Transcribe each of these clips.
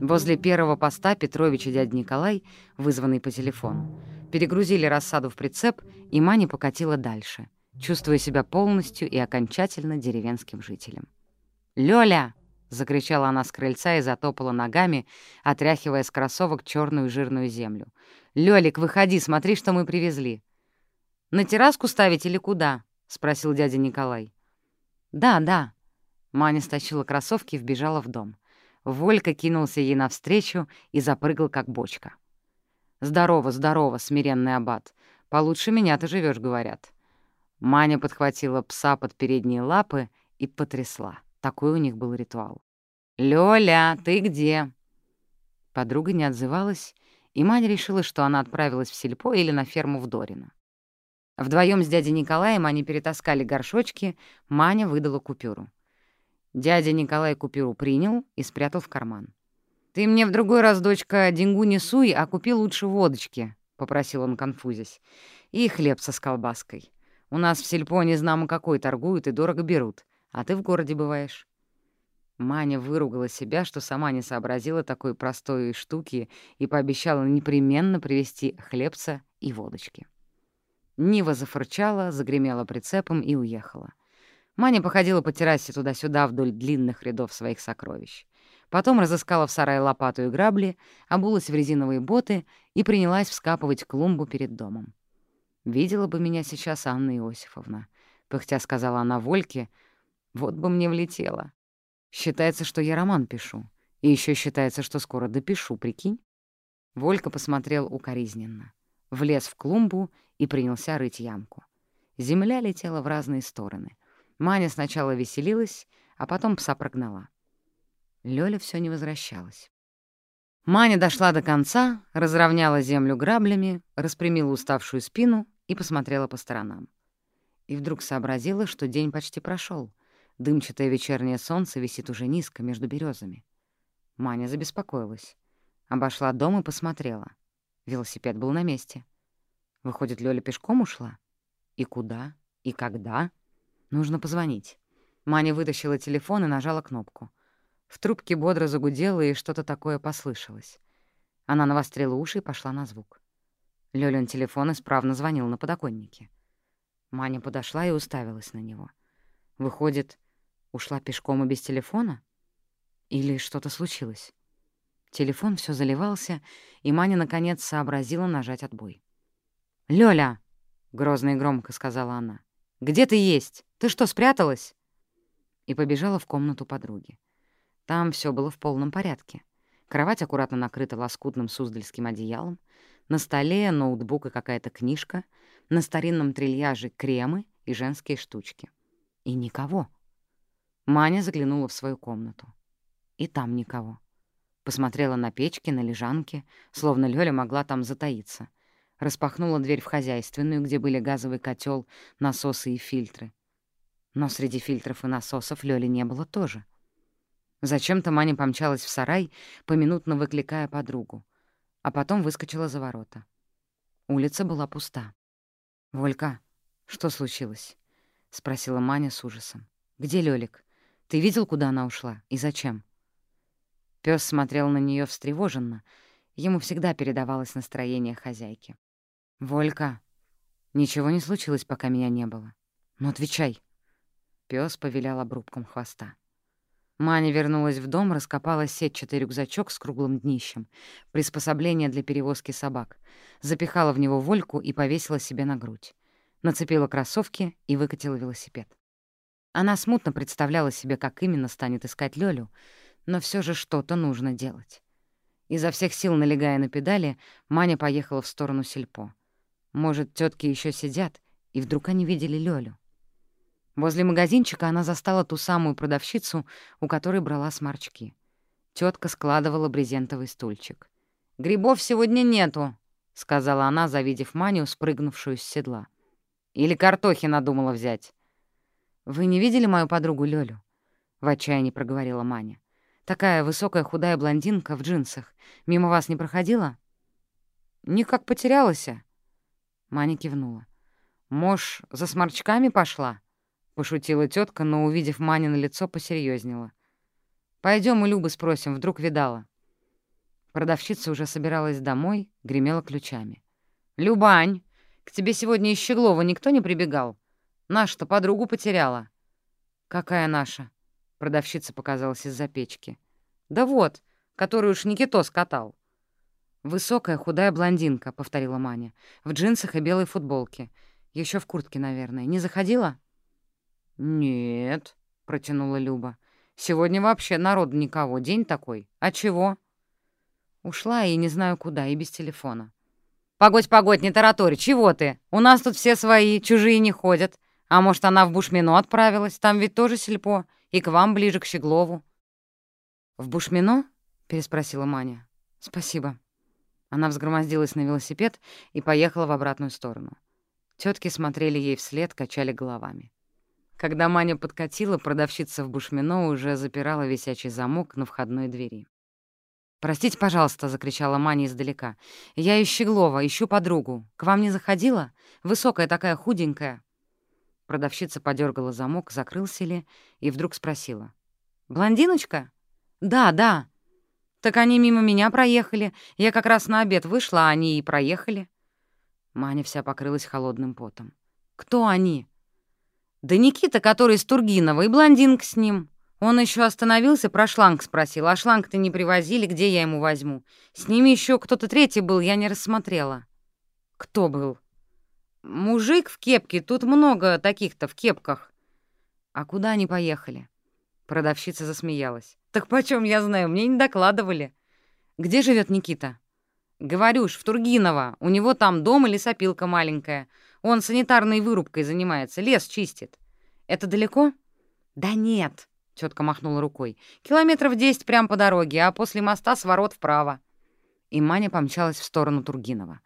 Возле первого поста Петрович и дядя Николай, вызванный по телефону, перегрузили рассаду в прицеп, и Маня покатила дальше, чувствуя себя полностью и окончательно деревенским жителем. «Лёля!» — закричала она с крыльца и затопала ногами, отряхивая с кроссовок черную жирную землю. «Лёлик, выходи, смотри, что мы привезли!» «На терраску ставить или куда?» — спросил дядя Николай. «Да, да». Маня стащила кроссовки и вбежала в дом. Волька кинулся ей навстречу и запрыгал, как бочка. «Здорово, здорово, смиренный аббат. Получше меня ты живешь, говорят». Маня подхватила пса под передние лапы и потрясла. Такой у них был ритуал. «Лёля, ты где?» Подруга не отзывалась, и Маня решила, что она отправилась в сельпо или на ферму в Дорино. Вдвоем с дядей Николаем они перетаскали горшочки, Маня выдала купюру. Дядя Николай купюру принял и спрятал в карман. «Ты мне в другой раз, дочка, деньгу не суй, а купи лучше водочки», — попросил он, конфузясь. «И хлеб со колбаской. У нас в сельпо не знамо какой торгуют и дорого берут, а ты в городе бываешь». Маня выругала себя, что сама не сообразила такой простой штуки и пообещала непременно привезти хлебца и водочки. Нива зафырчала, загремела прицепом и уехала. Маня походила по террасе туда-сюда вдоль длинных рядов своих сокровищ. Потом разыскала в сарае лопату и грабли, обулась в резиновые боты и принялась вскапывать клумбу перед домом. «Видела бы меня сейчас Анна Иосифовна», — пыхтя сказала она Вольке, — «вот бы мне влетело. Считается, что я роман пишу, и еще считается, что скоро допишу, прикинь?» Волька посмотрел укоризненно, влез в клумбу и принялся рыть ямку. Земля летела в разные стороны — Маня сначала веселилась, а потом пса прогнала. Лёля всё не возвращалась. Маня дошла до конца, разровняла землю граблями, распрямила уставшую спину и посмотрела по сторонам. И вдруг сообразила, что день почти прошёл. Дымчатое вечернее солнце висит уже низко между берёзами. Маня забеспокоилась. Обошла дом и посмотрела. Велосипед был на месте. Выходит, Лёля пешком ушла? И куда? И когда? Нужно позвонить. Маня вытащила телефон и нажала кнопку. В трубке бодро загудело, и что-то такое послышалось. Она навострила уши и пошла на звук. Лёлин телефон исправно звонил на подоконнике. Маня подошла и уставилась на него. Выходит, ушла пешком и без телефона? Или что-то случилось? Телефон все заливался, и Маня наконец сообразила нажать отбой. «Лёля!» — грозно и громко сказала она. «Где ты есть? Ты что, спряталась?» И побежала в комнату подруги. Там все было в полном порядке. Кровать аккуратно накрыта лоскутным суздальским одеялом, на столе ноутбук и какая-то книжка, на старинном трильяже кремы и женские штучки. И никого. Маня заглянула в свою комнату. И там никого. Посмотрела на печки, на лежанки, словно Лёля могла там затаиться — распахнула дверь в хозяйственную, где были газовый котел, насосы и фильтры. Но среди фильтров и насосов Лёли не было тоже. Зачем-то Маня помчалась в сарай, поминутно выкликая подругу, а потом выскочила за ворота. Улица была пуста. «Волька, что случилось?» — спросила Маня с ужасом. «Где Лёлик? Ты видел, куда она ушла? И зачем?» Пёс смотрел на неё встревоженно. Ему всегда передавалось настроение хозяйки. «Волька, ничего не случилось, пока меня не было. Ну, отвечай». Пёс повилял обрубком хвоста. Маня вернулась в дом, раскопала сетчатый рюкзачок с круглым днищем, приспособление для перевозки собак, запихала в него Вольку и повесила себе на грудь. Нацепила кроссовки и выкатила велосипед. Она смутно представляла себе, как именно станет искать Лёлю, но всё же что-то нужно делать. Изо всех сил налегая на педали, Маня поехала в сторону сельпо. Может, тетки еще сидят, и вдруг они видели Лёлю. Возле магазинчика она застала ту самую продавщицу, у которой брала сморчки. Тетка складывала брезентовый стульчик. «Грибов сегодня нету», — сказала она, завидев Маню, спрыгнувшую с седла. «Или картохи надумала взять». «Вы не видели мою подругу Лёлю?» — в отчаянии проговорила Маня. «Такая высокая худая блондинка в джинсах. Мимо вас не проходила?» «Никак потерялась», Маня кивнула. «Мож, за сморчками пошла?» — пошутила тетка, но, увидев Мани на лицо, посерьезнела. Пойдем у Любы спросим, вдруг видала». Продавщица уже собиралась домой, гремела ключами. «Любань, к тебе сегодня из Щеглова никто не прибегал? Наша-то подругу потеряла». «Какая наша?» — продавщица показалась из-за печки. «Да вот, которую уж Никитос катал». «Высокая, худая блондинка», — повторила Маня, «в джинсах и белой футболке. Еще в куртке, наверное. Не заходила?» «Нет», — протянула Люба. «Сегодня вообще народу никого. День такой. А чего?» Ушла и не знаю куда, и без телефона. «Погодь, погодь, не тараторь, чего ты? У нас тут все свои, чужие не ходят. А может, она в Бушмино отправилась? Там ведь тоже сельпо. И к вам ближе, к Щеглову». «В Бушмино?» — переспросила Маня. «Спасибо». Она взгромоздилась на велосипед и поехала в обратную сторону. Тетки смотрели ей вслед, качали головами. Когда Маня подкатила, продавщица в Бушмино уже запирала висячий замок на входной двери. «Простите, пожалуйста», — закричала Маня издалека. «Я из Щеглова, ищу подругу. К вам не заходила? Высокая такая, худенькая». Продавщица подергала замок, закрылся ли, и вдруг спросила. «Блондиночка?» «Да, да». «Так они мимо меня проехали. Я как раз на обед вышла, а они и проехали». Маня вся покрылась холодным потом. «Кто они?» «Да Никита, который из Тургинова, и блондинка с ним. Он еще остановился, про шланг спросил. А шланг-то не привозили, где я ему возьму? С ними еще кто-то третий был, я не рассмотрела». «Кто был?» «Мужик в кепке, тут много таких-то в кепках». «А куда они поехали?» Продавщица засмеялась. «Так почем я знаю, мне не докладывали». «Где живет Никита?» «Говорю ж, в Тургиново. У него там дом и лесопилка маленькая. Он санитарной вырубкой занимается, лес чистит. Это далеко? Да нет, тетка махнула рукой. Километров десять прямо по дороге, а после моста сворот вправо. И Маня помчалась в сторону Тургинова.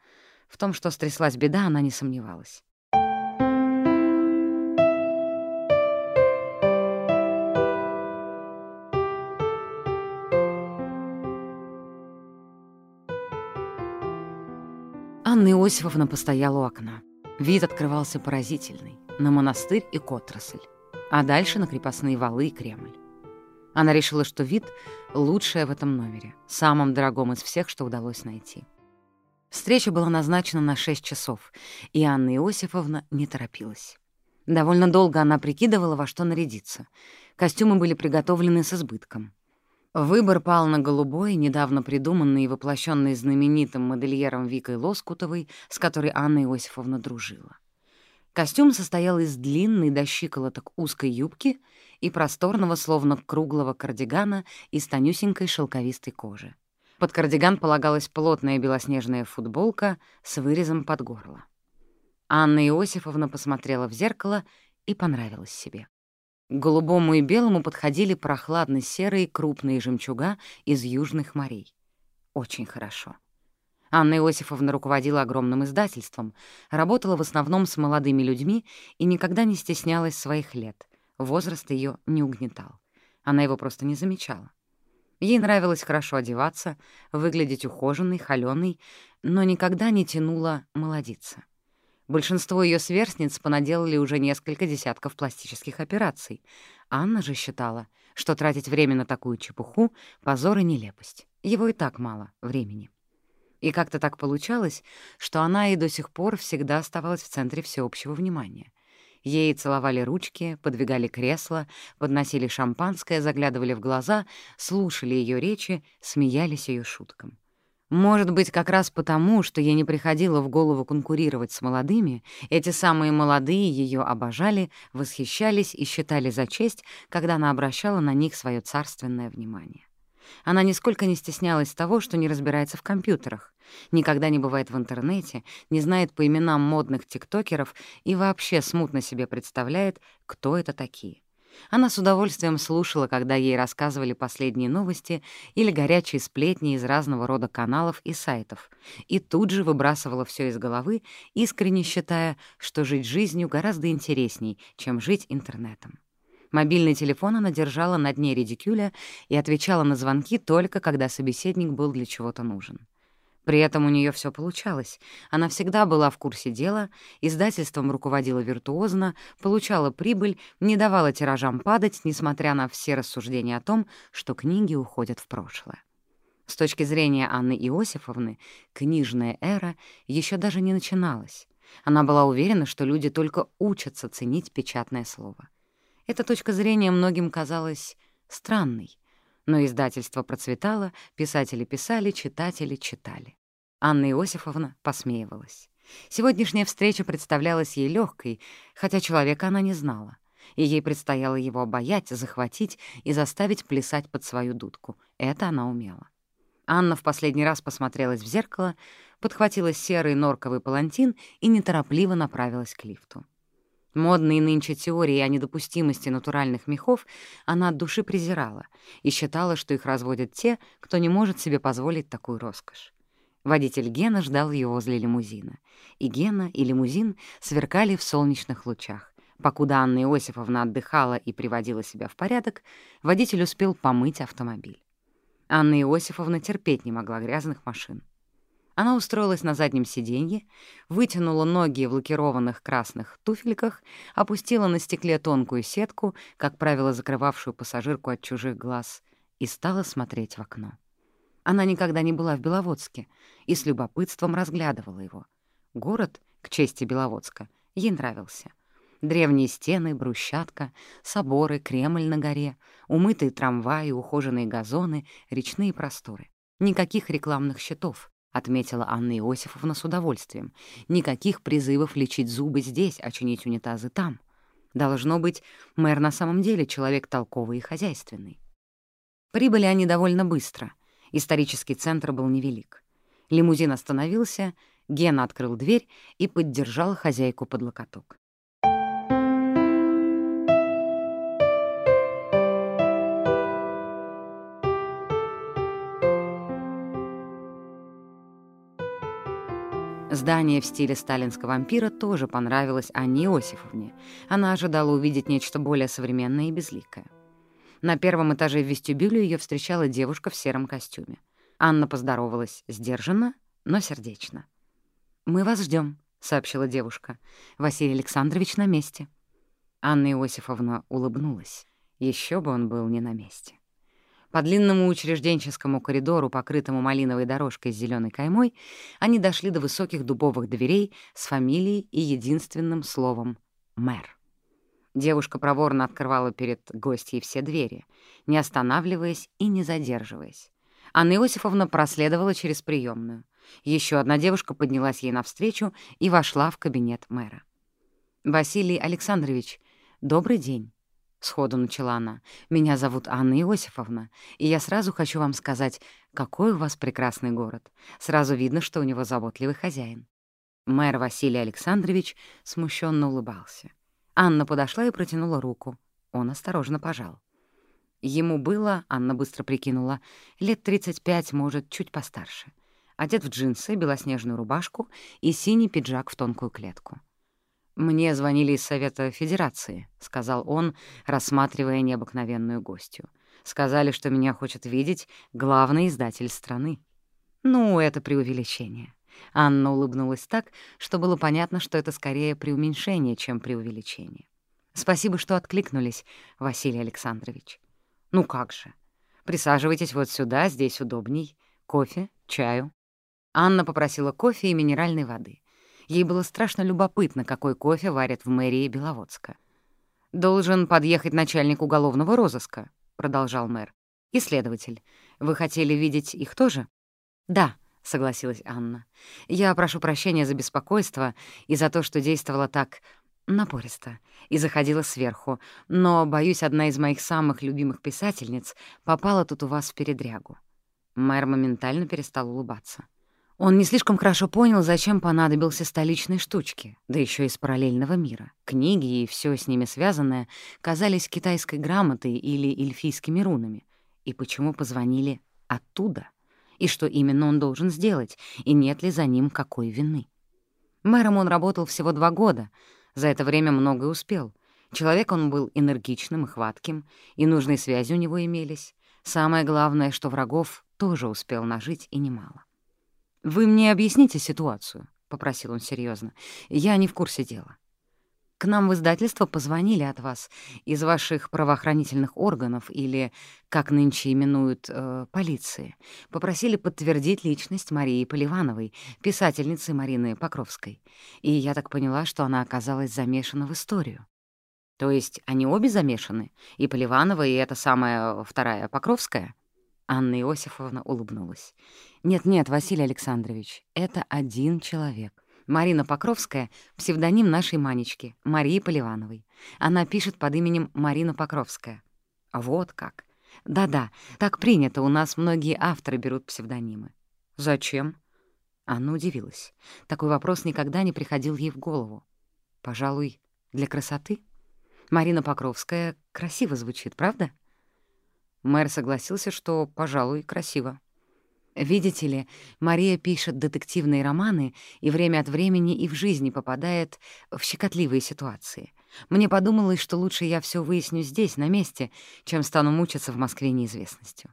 В том, что стряслась беда, она не сомневалась. Анна Иосифовна постояла у окна. Вид открывался поразительный — на монастырь и к отрасль, а дальше на крепостные валы и Кремль. Она решила, что вид — лучшее в этом номере, самым дорогом из всех, что удалось найти. Встреча была назначена на 6 часов, и Анна Иосифовна не торопилась. Довольно долго она прикидывала, во что нарядиться. Костюмы были приготовлены с избытком. Выбор пал на голубой, недавно придуманный и воплощенный знаменитым модельером Викой Лоскутовой, с которой Анна Иосифовна дружила. Костюм состоял из длинной до щиколоток узкой юбки и просторного, словно круглого кардигана из тонюсенькой шелковистой кожи. Под кардиган полагалась плотная белоснежная футболка с вырезом под горло. Анна Иосифовна посмотрела в зеркало и понравилась себе. Голубому и белому подходили прохладно-серые крупные жемчуга из южных морей. Очень хорошо. Анна Иосифовна руководила огромным издательством, работала в основном с молодыми людьми и никогда не стеснялась своих лет. Возраст ее не угнетал. Она его просто не замечала. Ей нравилось хорошо одеваться, выглядеть ухоженной, холёной, но никогда не тянула молодиться. Большинство ее сверстниц понаделали уже несколько десятков пластических операций. Анна же считала, что тратить время на такую чепуху — позор и нелепость. Его и так мало времени. И как-то так получалось, что она и до сих пор всегда оставалась в центре всеобщего внимания. Ей целовали ручки, подвигали кресла, подносили шампанское, заглядывали в глаза, слушали ее речи, смеялись ее шуткам. Может быть, как раз потому, что ей не приходило в голову конкурировать с молодыми, эти самые молодые ее обожали, восхищались и считали за честь, когда она обращала на них свое царственное внимание. Она нисколько не стеснялась того, что не разбирается в компьютерах, никогда не бывает в интернете, не знает по именам модных тиктокеров и вообще смутно себе представляет, кто это такие. Она с удовольствием слушала, когда ей рассказывали последние новости или горячие сплетни из разного рода каналов и сайтов, и тут же выбрасывала все из головы, искренне считая, что жить жизнью гораздо интересней, чем жить интернетом. Мобильный телефон она держала на дне редикюля и отвечала на звонки только когда собеседник был для чего-то нужен. При этом у нее все получалось. Она всегда была в курсе дела, издательством руководила виртуозно, получала прибыль, не давала тиражам падать, несмотря на все рассуждения о том, что книги уходят в прошлое. С точки зрения Анны Иосифовны, книжная эра еще даже не начиналась. Она была уверена, что люди только учатся ценить печатное слово. Эта точка зрения многим казалась странной, но издательство процветало, писатели писали, читатели читали. Анна Иосифовна посмеивалась. Сегодняшняя встреча представлялась ей легкой, хотя человека она не знала, и ей предстояло его обаять, захватить и заставить плясать под свою дудку. Это она умела. Анна в последний раз посмотрелась в зеркало, подхватила серый норковый палантин и неторопливо направилась к лифту. Модные нынче теории о недопустимости натуральных мехов она от души презирала и считала, что их разводят те, кто не может себе позволить такую роскошь. Водитель Гена ждал ее возле лимузина. И Гена, и лимузин сверкали в солнечных лучах. Покуда Анна Иосифовна отдыхала и приводила себя в порядок, водитель успел помыть автомобиль. Анна Иосифовна терпеть не могла грязных машин. Она устроилась на заднем сиденье, вытянула ноги в лакированных красных туфельках, опустила на стекле тонкую сетку, как правило, закрывавшую пассажирку от чужих глаз, и стала смотреть в окно. Она никогда не была в Беловодске и с любопытством разглядывала его. Город, к чести Беловодска, ей нравился. Древние стены, брусчатка, соборы, Кремль на горе, умытые трамваи, ухоженные газоны, речные просторы. Никаких рекламных щитов, — отметила Анна Иосифовна с удовольствием. «Никаких призывов лечить зубы здесь, а чинить унитазы там. Должно быть, мэр на самом деле человек толковый и хозяйственный». Прибыли они довольно быстро. Исторический центр был невелик. Лимузин остановился, Гена открыл дверь и поддержал хозяйку под локоток. Здание в стиле сталинского ампира тоже понравилось Анне Иосифовне. Она ожидала увидеть нечто более современное и безликое. На первом этаже в вестибюле ее встречала девушка в сером костюме. Анна поздоровалась сдержанно, но сердечно. «Мы вас ждем, сообщила девушка. «Василий Александрович на месте». Анна Иосифовна улыбнулась. Еще бы он был не на месте. По длинному учрежденческому коридору, покрытому малиновой дорожкой с зеленой каймой, они дошли до высоких дубовых дверей с фамилией и единственным словом «мэр». Девушка проворно открывала перед гостьей все двери, не останавливаясь и не задерживаясь. Анна Иосифовна проследовала через приемную. Еще одна девушка поднялась ей навстречу и вошла в кабинет мэра. «Василий Александрович, добрый день». — сходу начала она. «Меня зовут Анна Иосифовна, и я сразу хочу вам сказать, какой у вас прекрасный город. Сразу видно, что у него заботливый хозяин». Мэр Василий Александрович смущенно улыбался. Анна подошла и протянула руку. Он осторожно пожал. Ему было, Анна быстро прикинула, лет 35, может, чуть постарше. Одет в джинсы, белоснежную рубашку и синий пиджак в тонкую клетку. «Мне звонили из Совета Федерации», — сказал он, рассматривая необыкновенную гостью. «Сказали, что меня хочет видеть главный издатель страны». «Ну, это преувеличение». Анна улыбнулась так, что было понятно, что это скорее преуменьшение, чем преувеличение. «Спасибо, что откликнулись, Василий Александрович». «Ну как же. Присаживайтесь вот сюда, здесь удобней. Кофе, чаю». Анна попросила кофе и минеральной воды — Ей было страшно любопытно, какой кофе варят в мэрии Беловодска. «Должен подъехать начальник уголовного розыска», — продолжал мэр. «И следователь. Вы хотели видеть их тоже?» «Да», — согласилась Анна. «Я прошу прощения за беспокойство и за то, что действовала так напористо и заходила сверху, но, боюсь, одна из моих самых любимых писательниц попала тут у вас в передрягу». Мэр моментально перестал улыбаться. Он не слишком хорошо понял, зачем понадобился столичной штучки, да еще из параллельного мира. Книги и все с ними связанное казались китайской грамотой или эльфийскими рунами. И почему позвонили оттуда? И что именно он должен сделать, и нет ли за ним какой вины? Мэром он работал всего два года, за это время многое успел. Человек он был энергичным и хватким, и нужные связи у него имелись. Самое главное, что врагов тоже успел нажить и немало. «Вы мне объясните ситуацию», — попросил он серьезно. «Я не в курсе дела». К нам в издательство позвонили от вас, из ваших правоохранительных органов или, как нынче именуют, э, полиции. Попросили подтвердить личность Марии Поливановой, писательницы Марины Покровской. И я так поняла, что она оказалась замешана в историю. То есть они обе замешаны? И Поливанова, и эта самая вторая Покровская? Анна Иосифовна улыбнулась. «Нет-нет, Василий Александрович, это один человек. Марина Покровская — псевдоним нашей Манечки, Марии Поливановой. Она пишет под именем Марина Покровская. Вот как. Да-да, так принято, у нас многие авторы берут псевдонимы. Зачем? Анна удивилась. Такой вопрос никогда не приходил ей в голову. Пожалуй, для красоты? Марина Покровская красиво звучит, правда? Мэр согласился, что, пожалуй, красиво. Видите ли, Мария пишет детективные романы и время от времени и в жизни попадает в щекотливые ситуации. Мне подумалось, что лучше я все выясню здесь, на месте, чем стану мучиться в Москве неизвестностью.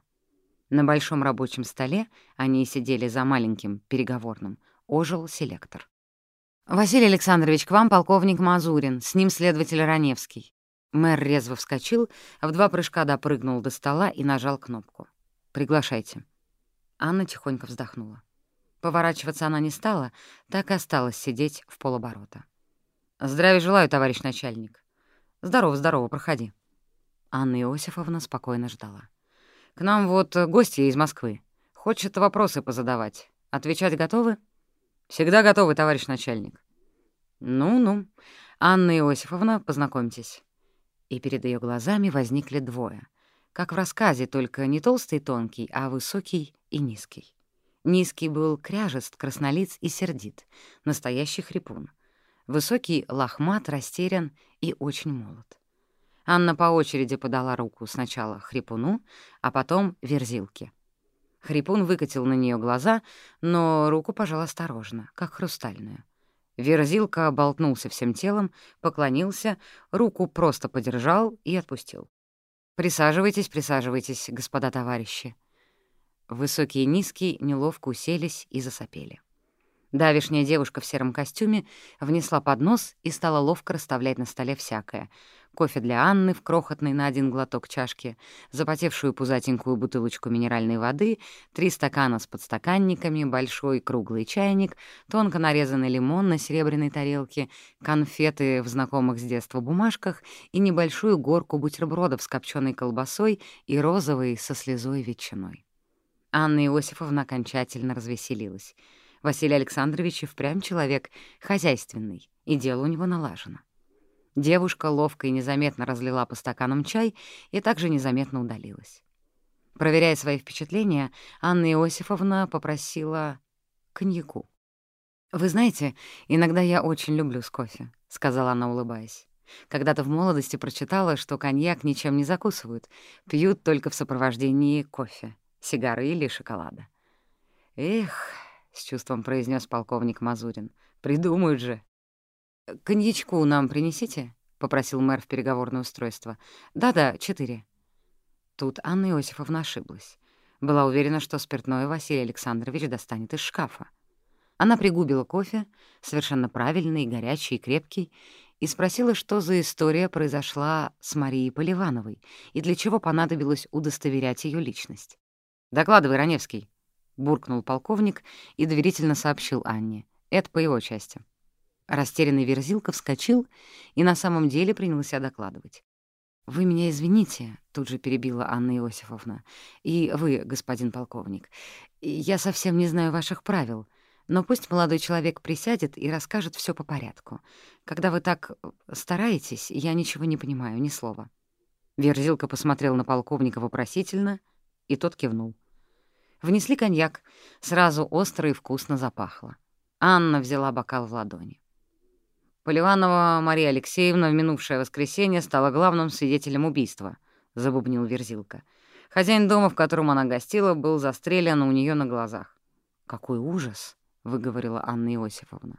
На большом рабочем столе, они сидели за маленьким переговорным, ожил селектор. «Василий Александрович, к вам полковник Мазурин, с ним следователь Раневский». Мэр резво вскочил, в два прыжка допрыгнул до стола и нажал кнопку. «Приглашайте». Анна тихонько вздохнула. Поворачиваться она не стала, так и осталась сидеть в полоборота. «Здравия желаю, товарищ начальник». «Здорово, здорово, проходи». Анна Иосифовна спокойно ждала. «К нам вот гости из Москвы. Хочет вопросы позадавать. Отвечать готовы?» «Всегда готовы, товарищ начальник». «Ну-ну. Анна Иосифовна, познакомьтесь». И перед ее глазами возникли двое. Как в рассказе, только не толстый и тонкий, а высокий и низкий. Низкий был кряжест, краснолиц и сердит, настоящий хрипун. Высокий — лохмат, растерян и очень молод. Анна по очереди подала руку сначала хрипуну, а потом верзилке. Хрипун выкатил на нее глаза, но руку пожал осторожно, как хрустальную. Верзилка болтнулся всем телом, поклонился, руку просто подержал и отпустил. «Присаживайтесь, присаживайтесь, господа товарищи», Высокий и низкий неловко уселись и засопели. Давишняя девушка в сером костюме внесла поднос и стала ловко расставлять на столе всякое. Кофе для Анны в крохотной на один глоток чашке, запотевшую пузатенькую бутылочку минеральной воды, три стакана с подстаканниками, большой круглый чайник, тонко нарезанный лимон на серебряной тарелке, конфеты в знакомых с детства бумажках и небольшую горку бутербродов с копченой колбасой и розовой со слезой ветчиной. Анна Иосифовна окончательно развеселилась. Василий Александрович и впрямь человек хозяйственный, и дело у него налажено. Девушка ловко и незаметно разлила по стаканам чай и также незаметно удалилась. Проверяя свои впечатления, Анна Иосифовна попросила коньяку. «Вы знаете, иногда я очень люблю с кофе», — сказала она, улыбаясь. «Когда-то в молодости прочитала, что коньяк ничем не закусывают, пьют только в сопровождении кофе сигары или шоколада. «Эх», — с чувством произнес полковник Мазурин, — «придумают же». «Коньячку нам принесите?» — попросил мэр в переговорное устройство. «Да-да, четыре». Тут Анна Иосифовна ошиблась. Была уверена, что спиртное Василий Александрович достанет из шкафа. Она пригубила кофе, совершенно правильный, горячий и крепкий, и спросила, что за история произошла с Марией Поливановой и для чего понадобилось удостоверять ее личность. «Докладывай, Раневский», — буркнул полковник и доверительно сообщил Анне. «Это по его части». Растерянный Верзилка вскочил и на самом деле принялся докладывать. «Вы меня извините», — тут же перебила Анна Иосифовна. «И вы, господин полковник. Я совсем не знаю ваших правил, но пусть молодой человек присядет и расскажет все по порядку. Когда вы так стараетесь, я ничего не понимаю, ни слова». Верзилка посмотрел на полковника вопросительно — и тот кивнул. Внесли коньяк. Сразу остро и вкусно запахло. Анна взяла бокал в ладони. Поливанова Мария Алексеевна в минувшее воскресенье стала главным свидетелем убийства, — забубнил Верзилка. Хозяин дома, в котором она гостила, был застрелен у нее на глазах. «Какой ужас!» — выговорила Анна Иосифовна.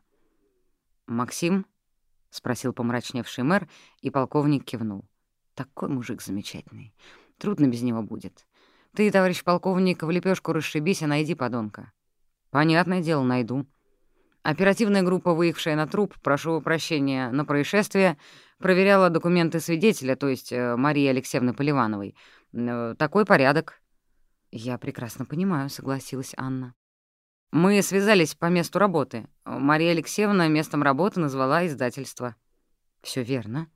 «Максим?» — спросил помрачневший мэр, и полковник кивнул. «Такой мужик замечательный. Трудно без него будет. Ты, товарищ полковник, в лепешку расшибись, а найди подонка. Понятное дело, найду. Оперативная группа, выехавшая на труп, прошу прощения, на происшествие, проверяла документы свидетеля, то есть э, Марии Алексеевны Поливановой. Э, такой порядок. «Я прекрасно понимаю», — согласилась Анна. «Мы связались по месту работы. Мария Алексеевна местом работы назвала издательство». Все верно».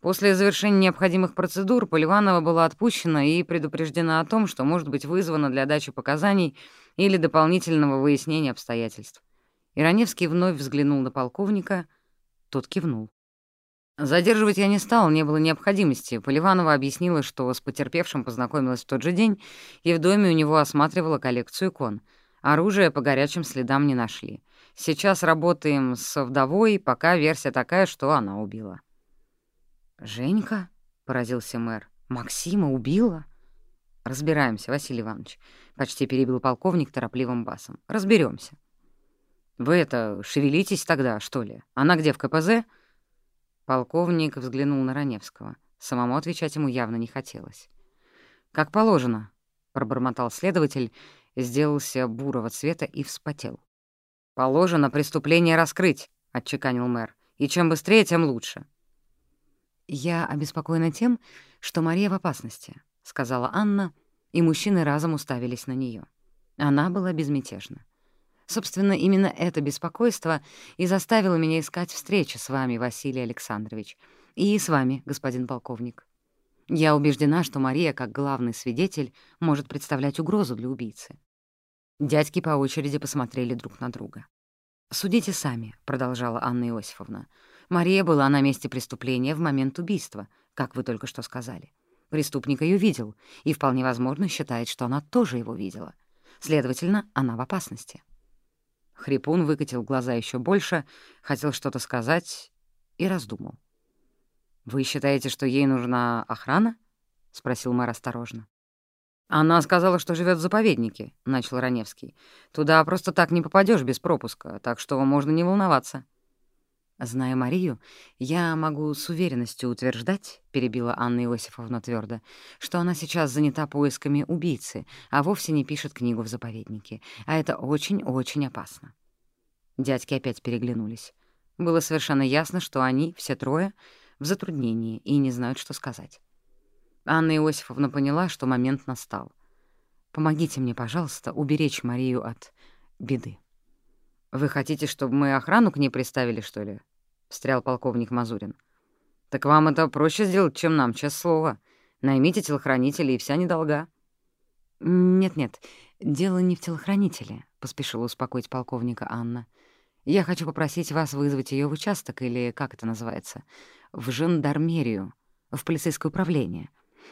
После завершения необходимых процедур Поливанова была отпущена и предупреждена о том, что может быть вызвана для дачи показаний или дополнительного выяснения обстоятельств. Ироневский вновь взглянул на полковника, тот кивнул. Задерживать я не стал, не было необходимости. Поливанова объяснила, что с потерпевшим познакомилась в тот же день и в доме у него осматривала коллекцию икон. Оружие по горячим следам не нашли. Сейчас работаем с вдовой, пока версия такая, что она убила. «Женька?» — поразился мэр. «Максима убила?» «Разбираемся, Василий Иванович», — почти перебил полковник торопливым басом. Разберемся. «Вы это, шевелитесь тогда, что ли? Она где, в КПЗ?» Полковник взглянул на Раневского. Самому отвечать ему явно не хотелось. «Как положено», — пробормотал следователь, сделался бурого цвета и вспотел. «Положено преступление раскрыть», — отчеканил мэр. «И чем быстрее, тем лучше». «Я обеспокоена тем, что Мария в опасности», — сказала Анна, и мужчины разом уставились на нее. Она была безмятежна. Собственно, именно это беспокойство и заставило меня искать встречи с вами, Василий Александрович, и с вами, господин полковник. Я убеждена, что Мария, как главный свидетель, может представлять угрозу для убийцы. Дядьки по очереди посмотрели друг на друга. «Судите сами», — продолжала Анна Иосифовна. Мария была на месте преступления в момент убийства, как вы только что сказали. Преступник ее видел, и вполне возможно считает, что она тоже его видела. Следовательно, она в опасности. Хрипун выкатил глаза еще больше, хотел что-то сказать и раздумал. «Вы считаете, что ей нужна охрана?» — спросил мэр осторожно. «Она сказала, что живет в заповеднике», — начал Раневский. «Туда просто так не попадешь без пропуска, так что можно не волноваться». «Зная Марию, я могу с уверенностью утверждать, — перебила Анна Иосифовна твердо, — что она сейчас занята поисками убийцы, а вовсе не пишет книгу в заповеднике, а это очень-очень опасно». Дядьки опять переглянулись. Было совершенно ясно, что они, все трое, в затруднении и не знают, что сказать. Анна Иосифовна поняла, что момент настал. «Помогите мне, пожалуйста, уберечь Марию от беды». «Вы хотите, чтобы мы охрану к ней приставили, что ли?» — встрял полковник Мазурин. «Так вам это проще сделать, чем нам, честное слово. Наймите телохранителей, и вся недолга». «Нет-нет, дело не в телохранителе», — поспешила успокоить полковника Анна. «Я хочу попросить вас вызвать ее в участок, или как это называется, в жандармерию, в полицейское управление,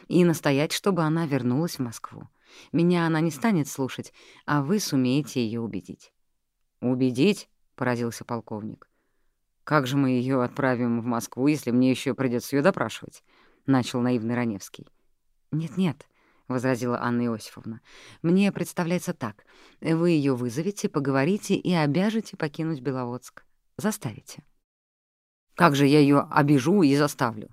и настоять, чтобы она вернулась в Москву. Меня она не станет слушать, а вы сумеете ее убедить». «Убедить?» — поразился полковник. «Как же мы ее отправим в Москву, если мне еще придется ее допрашивать?» — начал наивный Раневский. «Нет-нет», — возразила Анна Иосифовна. «Мне представляется так. Вы ее вызовете, поговорите и обяжете покинуть Беловодск. Заставите». «Как же я ее обижу и заставлю?»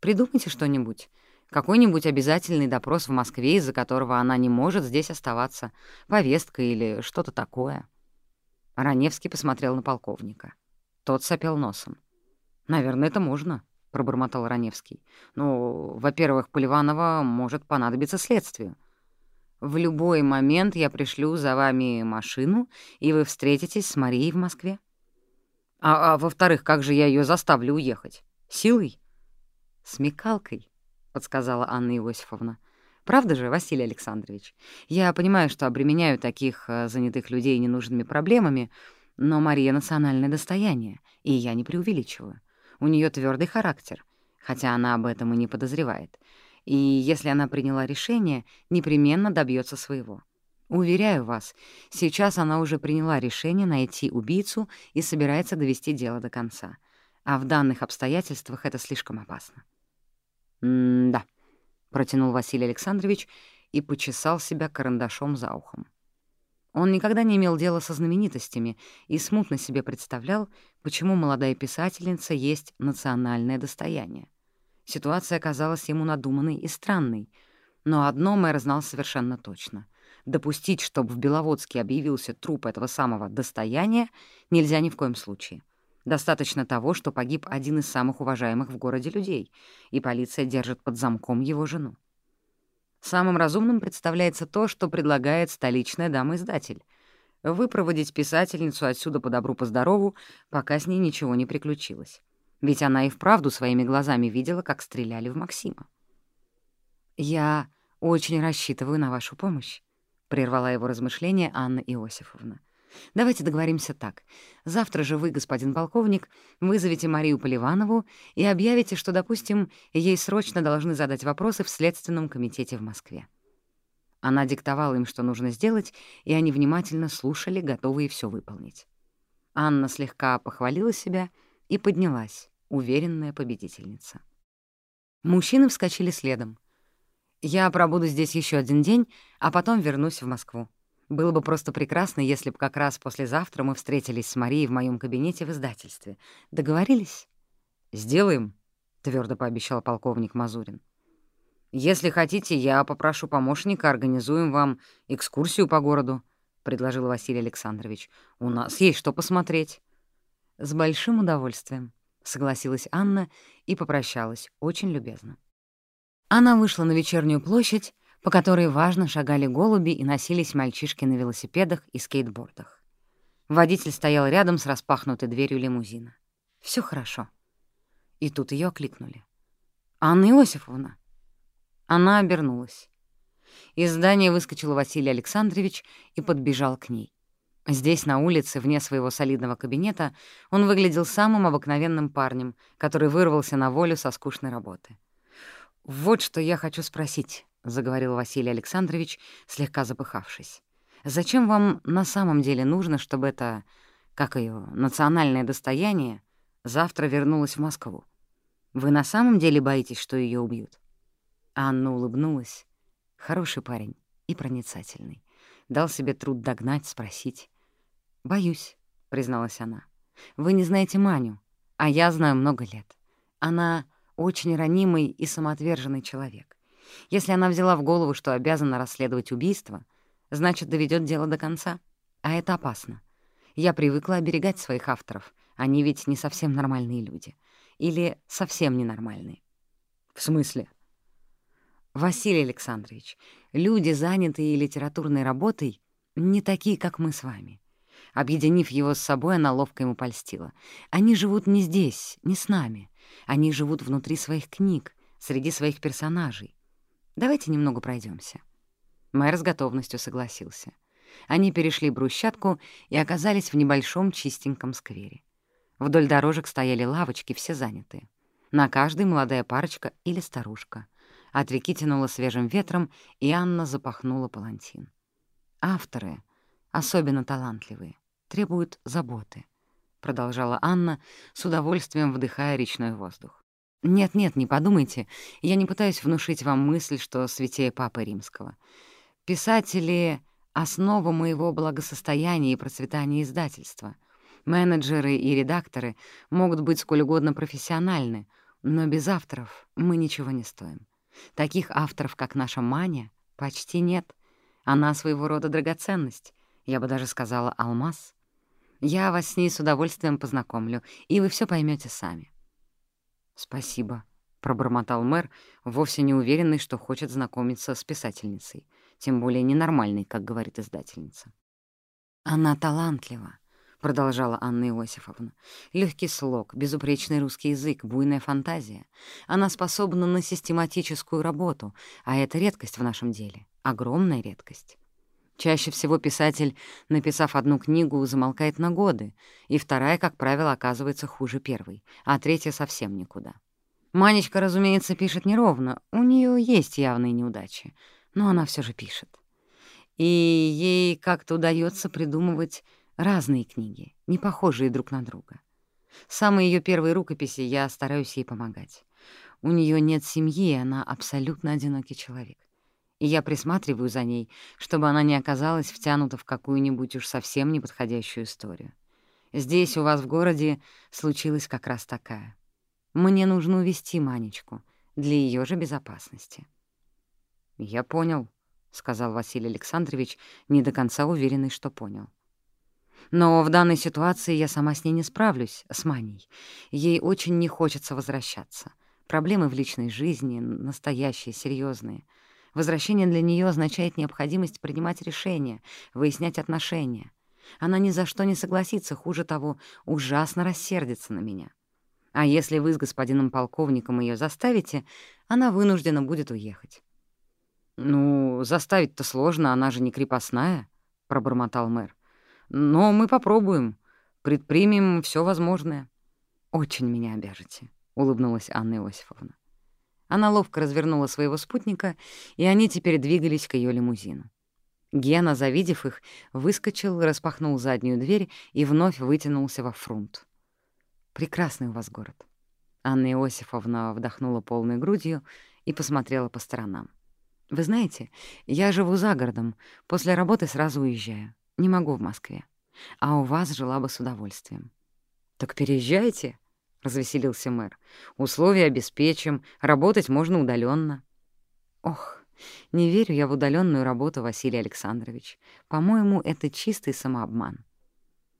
«Придумайте что-нибудь. Какой-нибудь обязательный допрос в Москве, из-за которого она не может здесь оставаться. Повестка или что-то такое». Раневский посмотрел на полковника. Тот сопел носом. «Наверное, это можно», — пробормотал Раневский. «Ну, во-первых, Поливанова может понадобиться следствию. В любой момент я пришлю за вами машину, и вы встретитесь с Марией в Москве. А, а во-вторых, как же я ее заставлю уехать? Силой?» «Смекалкой», — подсказала Анна Иосифовна. Правда же, Василий Александрович? Я понимаю, что обременяю таких э, занятых людей ненужными проблемами, но Мария — национальное достояние, и я не преувеличиваю. У нее твердый характер, хотя она об этом и не подозревает. И если она приняла решение, непременно добьется своего. Уверяю вас, сейчас она уже приняла решение найти убийцу и собирается довести дело до конца. А в данных обстоятельствах это слишком опасно. М-да протянул Василий Александрович и почесал себя карандашом за ухом. Он никогда не имел дела со знаменитостями и смутно себе представлял, почему молодая писательница есть национальное достояние. Ситуация казалась ему надуманной и странной, но одно мэр знал совершенно точно. допустить, чтобы в Беловодске объявился труп этого самого достояния, нельзя ни в коем случае. Достаточно того, что погиб один из самых уважаемых в городе людей, и полиция держит под замком его жену. Самым разумным представляется то, что предлагает столичная дама-издатель — выпроводить писательницу отсюда по добру по пока с ней ничего не приключилось. Ведь она и вправду своими глазами видела, как стреляли в Максима. «Я очень рассчитываю на вашу помощь», — прервала его размышления Анна Иосифовна. Давайте договоримся так. Завтра же вы, господин полковник, вызовете Марию Поливанову и объявите, что, допустим, ей срочно должны задать вопросы в Следственном комитете в Москве. Она диктовала им, что нужно сделать, и они внимательно слушали, готовые все выполнить. Анна слегка похвалила себя и поднялась, уверенная победительница. Мужчины вскочили следом. «Я пробуду здесь еще один день, а потом вернусь в Москву. Было бы просто прекрасно, если бы как раз послезавтра мы встретились с Марией в моем кабинете в издательстве. Договорились? «Сделаем», — твердо пообещал полковник Мазурин. «Если хотите, я попрошу помощника, организуем вам экскурсию по городу», — предложил Василий Александрович. «У нас есть что посмотреть». «С большим удовольствием», — согласилась Анна и попрощалась, очень любезно. Она вышла на вечернюю площадь, по которой важно шагали голуби и носились мальчишки на велосипедах и скейтбордах. Водитель стоял рядом с распахнутой дверью лимузина. Все хорошо. И тут ее окликнули. «Анна Иосифовна!» Она обернулась. Из здания выскочил Василий Александрович и подбежал к ней. Здесь, на улице, вне своего солидного кабинета, он выглядел самым обыкновенным парнем, который вырвался на волю со скучной работы. «Вот что я хочу спросить», — заговорил Василий Александрович, слегка запыхавшись. «Зачем вам на самом деле нужно, чтобы это, как ее, национальное достояние, завтра вернулось в Москву? Вы на самом деле боитесь, что ее убьют?» Анна улыбнулась. Хороший парень и проницательный. Дал себе труд догнать, спросить. «Боюсь», — призналась она. «Вы не знаете Маню, а я знаю много лет. Она очень ранимый и самоотверженный человек. Если она взяла в голову, что обязана расследовать убийство, значит, доведет дело до конца. А это опасно. Я привыкла оберегать своих авторов. Они ведь не совсем нормальные люди. Или совсем ненормальные. В смысле? Василий Александрович, люди, занятые литературной работой, не такие, как мы с вами. Объединив его с собой, она ловко ему польстила. Они живут не здесь, не с нами. Они живут внутри своих книг, среди своих персонажей. Давайте немного пройдемся. Мэр с готовностью согласился. Они перешли брусчатку и оказались в небольшом чистеньком сквере. Вдоль дорожек стояли лавочки, все занятые. На каждой молодая парочка или старушка. От реки тянуло свежим ветром, и Анна запахнула палантин. Авторы, особенно талантливые, требуют заботы, — продолжала Анна, с удовольствием вдыхая речной воздух. Нет-нет, не подумайте, я не пытаюсь внушить вам мысль, что святее Папы Римского. Писатели — основа моего благосостояния и процветания издательства. Менеджеры и редакторы могут быть сколь угодно профессиональны, но без авторов мы ничего не стоим. Таких авторов, как наша Маня, почти нет. Она своего рода драгоценность, я бы даже сказала алмаз. Я вас с ней с удовольствием познакомлю, и вы все поймете сами. «Спасибо», — пробормотал мэр, вовсе не уверенный, что хочет знакомиться с писательницей, тем более ненормальной, как говорит издательница. «Она талантлива», — продолжала Анна Иосифовна. Легкий слог, безупречный русский язык, буйная фантазия. Она способна на систематическую работу, а это редкость в нашем деле, огромная редкость». Чаще всего писатель, написав одну книгу, замолкает на годы, и вторая, как правило, оказывается хуже первой, а третья совсем никуда. Манечка, разумеется, пишет неровно, у нее есть явные неудачи, но она все же пишет. И ей как-то удается придумывать разные книги, не похожие друг на друга. Самые ее первые рукописи я стараюсь ей помогать. У нее нет семьи, она абсолютно одинокий человек и я присматриваю за ней, чтобы она не оказалась втянута в какую-нибудь уж совсем неподходящую историю. Здесь, у вас в городе, случилась как раз такая. Мне нужно увести Манечку для ее же безопасности. «Я понял», — сказал Василий Александрович, не до конца уверенный, что понял. Но в данной ситуации я сама с ней не справлюсь, с Маней. Ей очень не хочется возвращаться. Проблемы в личной жизни, настоящие, серьезные. Возвращение для нее означает необходимость принимать решения, выяснять отношения. Она ни за что не согласится, хуже того, ужасно рассердится на меня. А если вы с господином полковником ее заставите, она вынуждена будет уехать. «Ну, заставить-то сложно, она же не крепостная», — пробормотал мэр. «Но мы попробуем, предпримем все возможное». «Очень меня обяжете», — улыбнулась Анна Иосифовна. Она ловко развернула своего спутника, и они теперь двигались к ее лимузину. Гена, завидев их, выскочил, распахнул заднюю дверь и вновь вытянулся во фрунт. «Прекрасный у вас город». Анна Иосифовна вдохнула полной грудью и посмотрела по сторонам. «Вы знаете, я живу за городом, после работы сразу уезжаю. Не могу в Москве. А у вас жила бы с удовольствием». «Так переезжайте», — развеселился мэр. «Условия обеспечим, работать можно удаленно. «Ох, не верю я в удаленную работу, Василий Александрович. По-моему, это чистый самообман».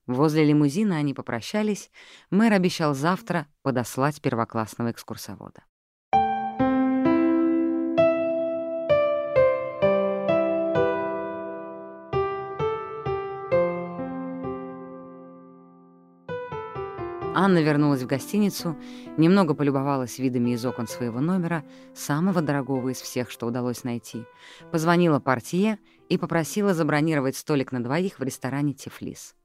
Возле лимузина они попрощались. Мэр обещал завтра подослать первоклассного экскурсовода. Анна вернулась в гостиницу, немного полюбовалась видами из окон своего номера, самого дорогого из всех, что удалось найти, позвонила портье и попросила забронировать столик на двоих в ресторане «Тифлис».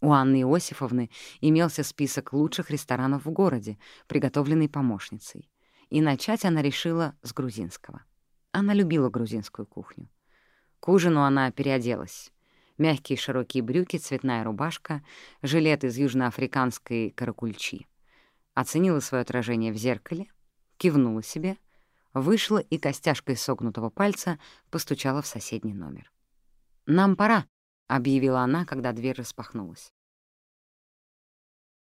У Анны Иосифовны имелся список лучших ресторанов в городе, приготовленный помощницей. И начать она решила с грузинского. Она любила грузинскую кухню. К ужину она переоделась мягкие широкие брюки, цветная рубашка, жилет из южноафриканской каракульчи. Оценила свое отражение в зеркале, кивнула себе, вышла и костяшкой согнутого пальца постучала в соседний номер. «Нам пора», — объявила она, когда дверь распахнулась.